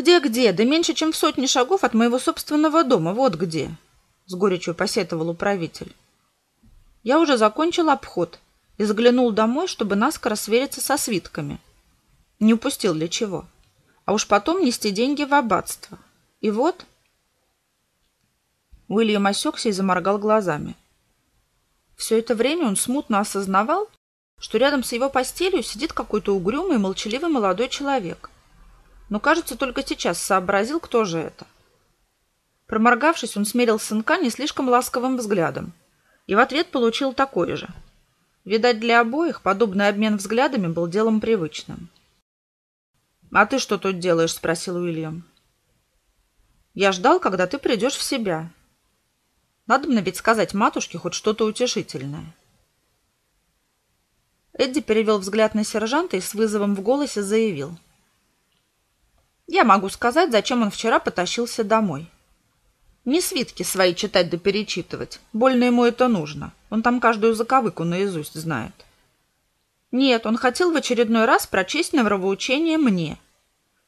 «Где-где? Да меньше, чем в сотни шагов от моего собственного дома. Вот где!» С горечью посетовал управитель. Я уже закончил обход и заглянул домой, чтобы наскоро свериться со свитками. Не упустил для чего. А уж потом нести деньги в аббатство. И вот... Уильям осекся и заморгал глазами. Все это время он смутно осознавал, что рядом с его постелью сидит какой-то угрюмый молчаливый молодой человек. Но, кажется, только сейчас сообразил, кто же это. Проморгавшись, он смерил сынка не слишком ласковым взглядом и в ответ получил такой же. Видать, для обоих подобный обмен взглядами был делом привычным. «А ты что тут делаешь?» – спросил Уильям. «Я ждал, когда ты придешь в себя. Надо мне ведь сказать матушке хоть что-то утешительное». Эдди перевел взгляд на сержанта и с вызовом в голосе заявил. «Я могу сказать, зачем он вчера потащился домой. Не свитки свои читать да перечитывать. Больно ему это нужно. Он там каждую заковыку наизусть знает. Нет, он хотел в очередной раз прочесть нравоучение мне.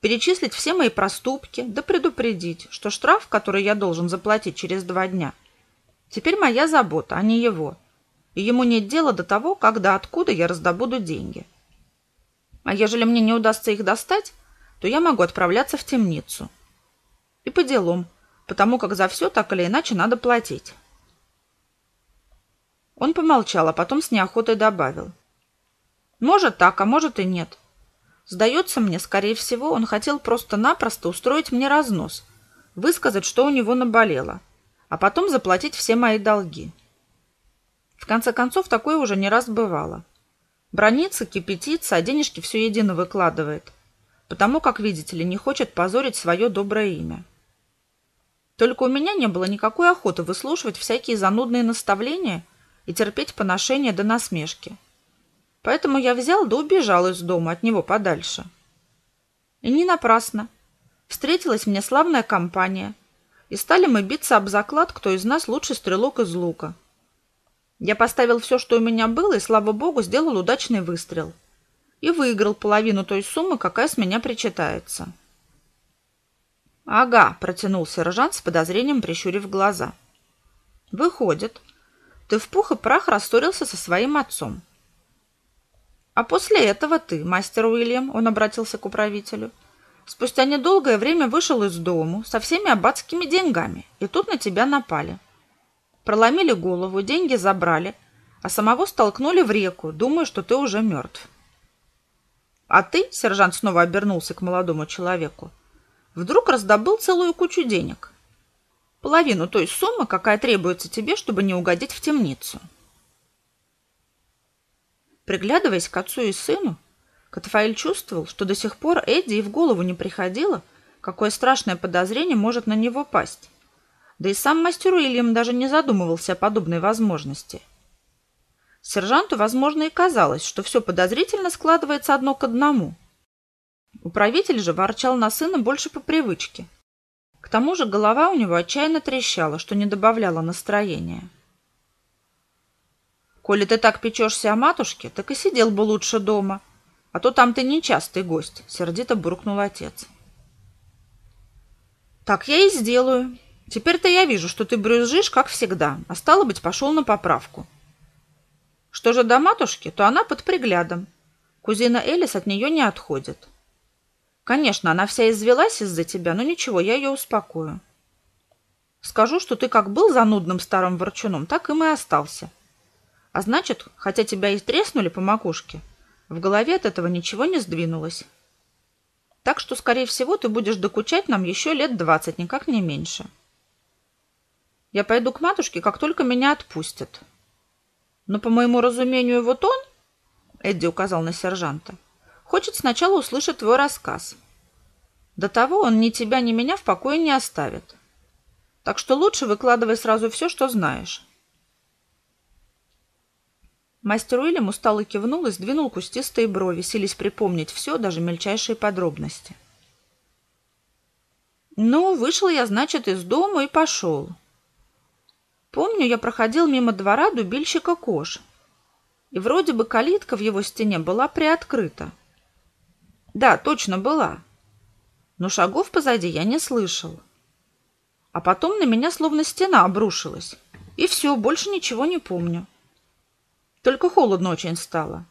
Перечислить все мои проступки, да предупредить, что штраф, который я должен заплатить через два дня, теперь моя забота, а не его. И ему нет дела до того, когда откуда я раздобуду деньги. А ежели мне не удастся их достать, то я могу отправляться в темницу. И по делам – потому как за все так или иначе надо платить. Он помолчал, а потом с неохотой добавил. Может так, а может и нет. Сдается мне, скорее всего, он хотел просто-напросто устроить мне разнос, высказать, что у него наболело, а потом заплатить все мои долги. В конце концов, такое уже не раз бывало. Бронится, кипятится, а денежки все едино выкладывает, потому как, видите ли, не хочет позорить свое доброе имя. Только у меня не было никакой охоты выслушивать всякие занудные наставления и терпеть поношения до насмешки. Поэтому я взял да убежал из дома от него подальше. И не напрасно. Встретилась мне славная компания, и стали мы биться об заклад, кто из нас лучший стрелок из лука. Я поставил все, что у меня было, и, слава богу, сделал удачный выстрел. И выиграл половину той суммы, какая с меня причитается. «Ага», — протянул сержант с подозрением, прищурив глаза. «Выходит, ты в пух и прах рассорился со своим отцом». «А после этого ты, мастер Уильям», — он обратился к управителю, «спустя недолгое время вышел из дому со всеми аббатскими деньгами, и тут на тебя напали. Проломили голову, деньги забрали, а самого столкнули в реку, думая, что ты уже мертв». «А ты», — сержант снова обернулся к молодому человеку, — вдруг раздобыл целую кучу денег. Половину той суммы, какая требуется тебе, чтобы не угодить в темницу. Приглядываясь к отцу и сыну, Катафаэль чувствовал, что до сих пор Эдди и в голову не приходило, какое страшное подозрение может на него пасть. Да и сам мастер Уильям даже не задумывался о подобной возможности. Сержанту, возможно, и казалось, что все подозрительно складывается одно к одному – Управитель же ворчал на сына больше по привычке. К тому же голова у него отчаянно трещала, что не добавляло настроения. «Коли ты так печешься о матушке, так и сидел бы лучше дома, а то там ты нечастый гость», — сердито буркнул отец. «Так я и сделаю. Теперь-то я вижу, что ты брюзжишь, как всегда, а стало быть, пошел на поправку. Что же до матушки, то она под приглядом. Кузина Элис от нее не отходит». Конечно, она вся извелась из-за тебя, но ничего, я ее успокою. Скажу, что ты как был занудным старым ворчуном, так им и остался. А значит, хотя тебя и треснули по макушке, в голове от этого ничего не сдвинулось. Так что, скорее всего, ты будешь докучать нам еще лет двадцать, никак не меньше. Я пойду к матушке, как только меня отпустят. Но, по моему разумению, вот он, Эдди указал на сержанта, Хочет сначала услышать твой рассказ. До того он ни тебя, ни меня в покое не оставит. Так что лучше выкладывай сразу все, что знаешь. Мастер Уильям устало кивнул и сдвинул кустистые брови, сились припомнить все, даже мельчайшие подробности. Ну, вышел я, значит, из дома и пошел. Помню, я проходил мимо двора дубильщика Кош, и вроде бы калитка в его стене была приоткрыта. Да, точно была. но шагов позади я не слышал. А потом на меня словно стена обрушилась. И все, больше ничего не помню. Только холодно очень стало.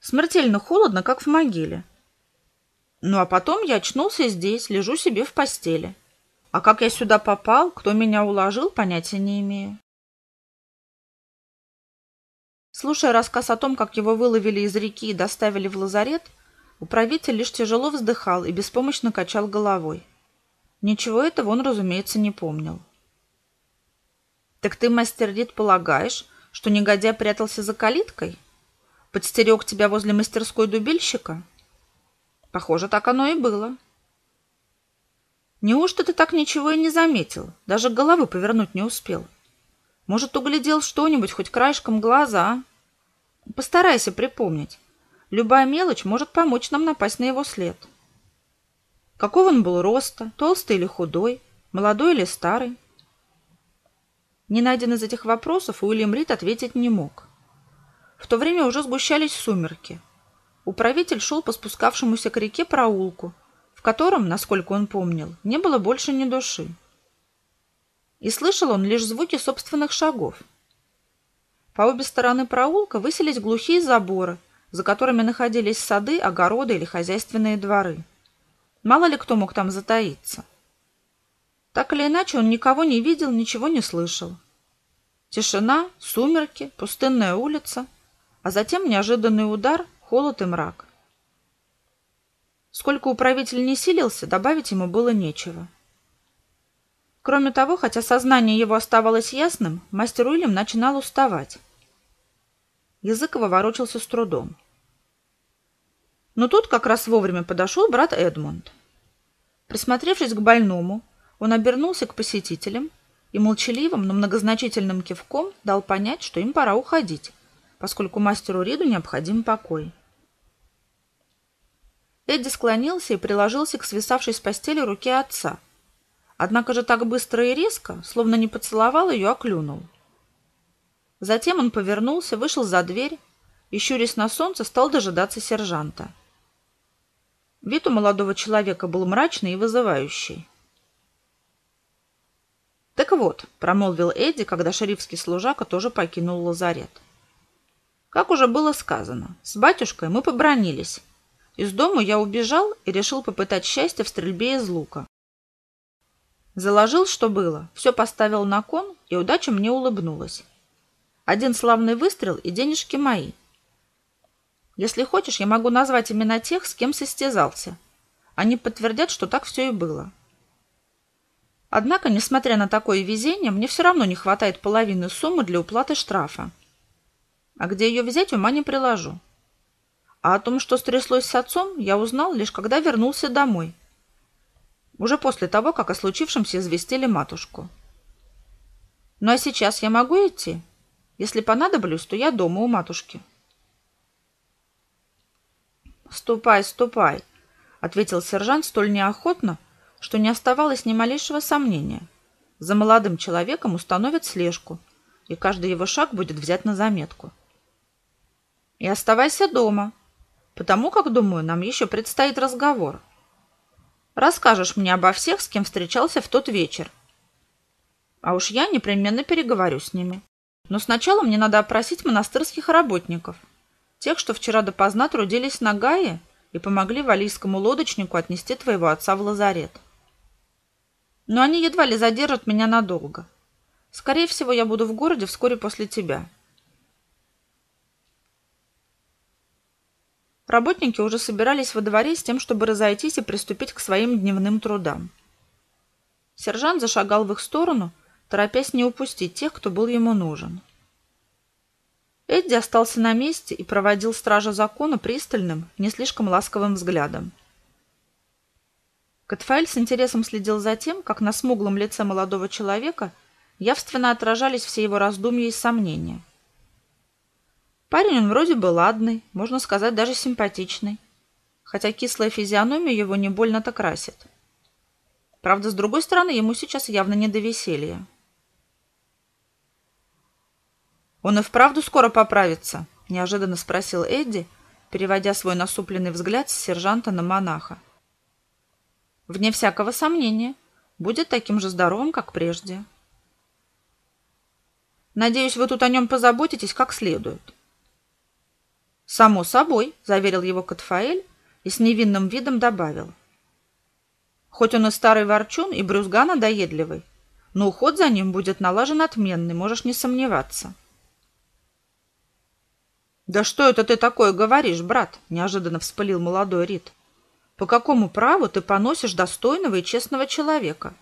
Смертельно холодно, как в могиле. Ну а потом я очнулся здесь, лежу себе в постели. А как я сюда попал, кто меня уложил, понятия не имею. Слушая рассказ о том, как его выловили из реки и доставили в лазарет, управитель лишь тяжело вздыхал и беспомощно качал головой. Ничего этого он, разумеется, не помнил. «Так ты, мастер Рид, полагаешь, что негодяй прятался за калиткой? Подстерег тебя возле мастерской дубильщика?» «Похоже, так оно и было». «Неужто ты так ничего и не заметил? Даже головы повернуть не успел? Может, углядел что-нибудь хоть краешком глаза, а? Постарайся припомнить. Любая мелочь может помочь нам напасть на его след». Какого он был роста, толстый или худой, молодой или старый? Ни на один из этих вопросов Уильям Рид ответить не мог. В то время уже сгущались сумерки. Управитель шел по спускавшемуся к реке проулку, котором, насколько он помнил, не было больше ни души. И слышал он лишь звуки собственных шагов. По обе стороны проулка высились глухие заборы, за которыми находились сады, огороды или хозяйственные дворы. Мало ли кто мог там затаиться. Так или иначе, он никого не видел, ничего не слышал. Тишина, сумерки, пустынная улица, а затем неожиданный удар, холод и мрак. Сколько управитель не силился, добавить ему было нечего. Кроме того, хотя сознание его оставалось ясным, мастер Уильям начинал уставать. Язык его ворочался с трудом. Но тут как раз вовремя подошел брат Эдмунд. Присмотревшись к больному, он обернулся к посетителям и молчаливым, но многозначительным кивком дал понять, что им пора уходить, поскольку мастеру Риду необходим покой. Эдди склонился и приложился к свисавшей с постели руке отца. Однако же так быстро и резко, словно не поцеловал ее, а клюнул. Затем он повернулся, вышел за дверь и, щурясь на солнце, стал дожидаться сержанта. Вид у молодого человека был мрачный и вызывающий. «Так вот», — промолвил Эдди, когда шерифский служака тоже покинул лазарет. «Как уже было сказано, с батюшкой мы побронились. Из дому я убежал и решил попытать счастье в стрельбе из лука. Заложил, что было, все поставил на кон, и удача мне улыбнулась. Один славный выстрел и денежки мои — если хочешь, я могу назвать имена тех, с кем состязался. Они подтвердят, что так все и было. Однако, несмотря на такое везение, мне все равно не хватает половины суммы для уплаты штрафа. А где ее взять, ума не приложу. А о том, что стряслось с отцом, я узнал лишь когда вернулся домой. Уже после того, как о случившемся известили матушку. Ну а сейчас я могу идти? Если понадоблюсь, то я дома у матушки. «Ступай, ступай», — ответил сержант столь неохотно, что не оставалось ни малейшего сомнения. За молодым человеком установят слежку, и каждый его шаг будет взят на заметку. «И оставайся дома, потому как, думаю, нам еще предстоит разговор. Расскажешь мне обо всех, с кем встречался в тот вечер. А уж я непременно переговорю с ними. Но сначала мне надо опросить монастырских работников» Тех, что вчера допоздна трудились на Гае и помогли валийскому лодочнику отнести твоего отца в лазарет. Но они едва ли задержат меня надолго. Скорее всего, я буду в городе вскоре после тебя. Работники уже собирались во дворе с тем, чтобы разойтись и приступить к своим дневным трудам. Сержант зашагал в их сторону, торопясь не упустить тех, кто был ему нужен. Эдди остался на месте и проводил стража закона пристальным, не слишком ласковым взглядом. Катфаэль с интересом следил за тем, как на смуглом лице молодого человека явственно отражались все его раздумья и сомнения. Парень он вроде бы ладный, можно сказать, даже симпатичный, хотя кислая физиономия его не больно-то красит. Правда, с другой стороны, ему сейчас явно не до веселья. «Он и вправду скоро поправится?» – неожиданно спросил Эдди, переводя свой насупленный взгляд с сержанта на монаха. Вне всякого сомнения, будет таким же здоровым, как прежде. Надеюсь, вы тут о нем позаботитесь как следует. Само собой, заверил его Катфаэль и с невинным видом добавил. Хоть он и старый ворчун, и брюзга надоедливый, но уход за ним будет налажен отменный, можешь не сомневаться. «Да что это ты такое говоришь, брат?» – неожиданно вспылил молодой Рид. «По какому праву ты поносишь достойного и честного человека?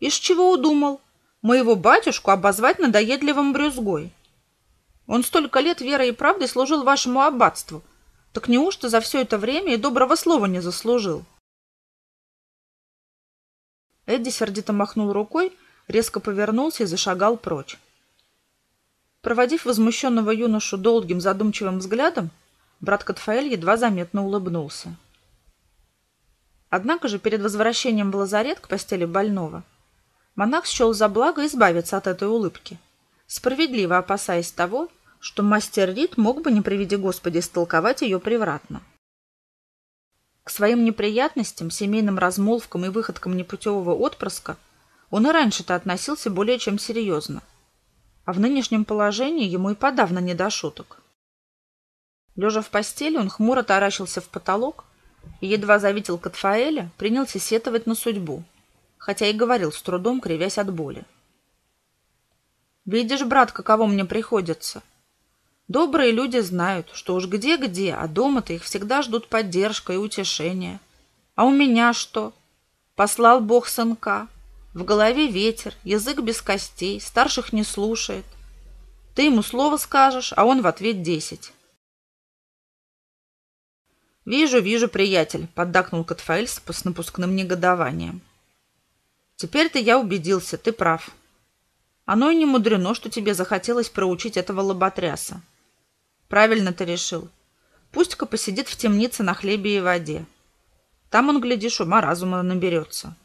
Из чего удумал? Моего батюшку обозвать надоедливым брюзгой? Он столько лет верой и правдой служил вашему аббатству. Так неужто за все это время и доброго слова не заслужил?» Эдди сердито махнул рукой, резко повернулся и зашагал прочь. Проводив возмущенного юношу долгим задумчивым взглядом, брат Катфаэль едва заметно улыбнулся. Однако же перед возвращением в лазарет к постели больного монах счел за благо избавиться от этой улыбки, справедливо опасаясь того, что мастер Рид мог бы, не приведи Господи, истолковать ее превратно. К своим неприятностям, семейным размолвкам и выходкам непутевого отпрыска он и раньше-то относился более чем серьезно – а в нынешнем положении ему и подавно не до шуток. Лежа в постели, он хмуро таращился в потолок и, едва завидел Катфаэля, принялся сетовать на судьбу, хотя и говорил с трудом, кривясь от боли. «Видишь, брат, каково мне приходится. Добрые люди знают, что уж где-где, а дома-то их всегда ждут поддержка и утешения. А у меня что? Послал Бог сынка, в голове ветер, язык без костей, старших не слушает. Ты ему слово скажешь, а он в ответ десять. «Вижу, вижу, приятель», — поддакнул Катфаэль с напускным негодованием. «Теперь-то я убедился, ты прав. Оно и не мудрено, что тебе захотелось проучить этого лоботряса. Правильно ты решил. Пусть-ка посидит в темнице на хлебе и воде. Там он, глядишь, ума разума наберется».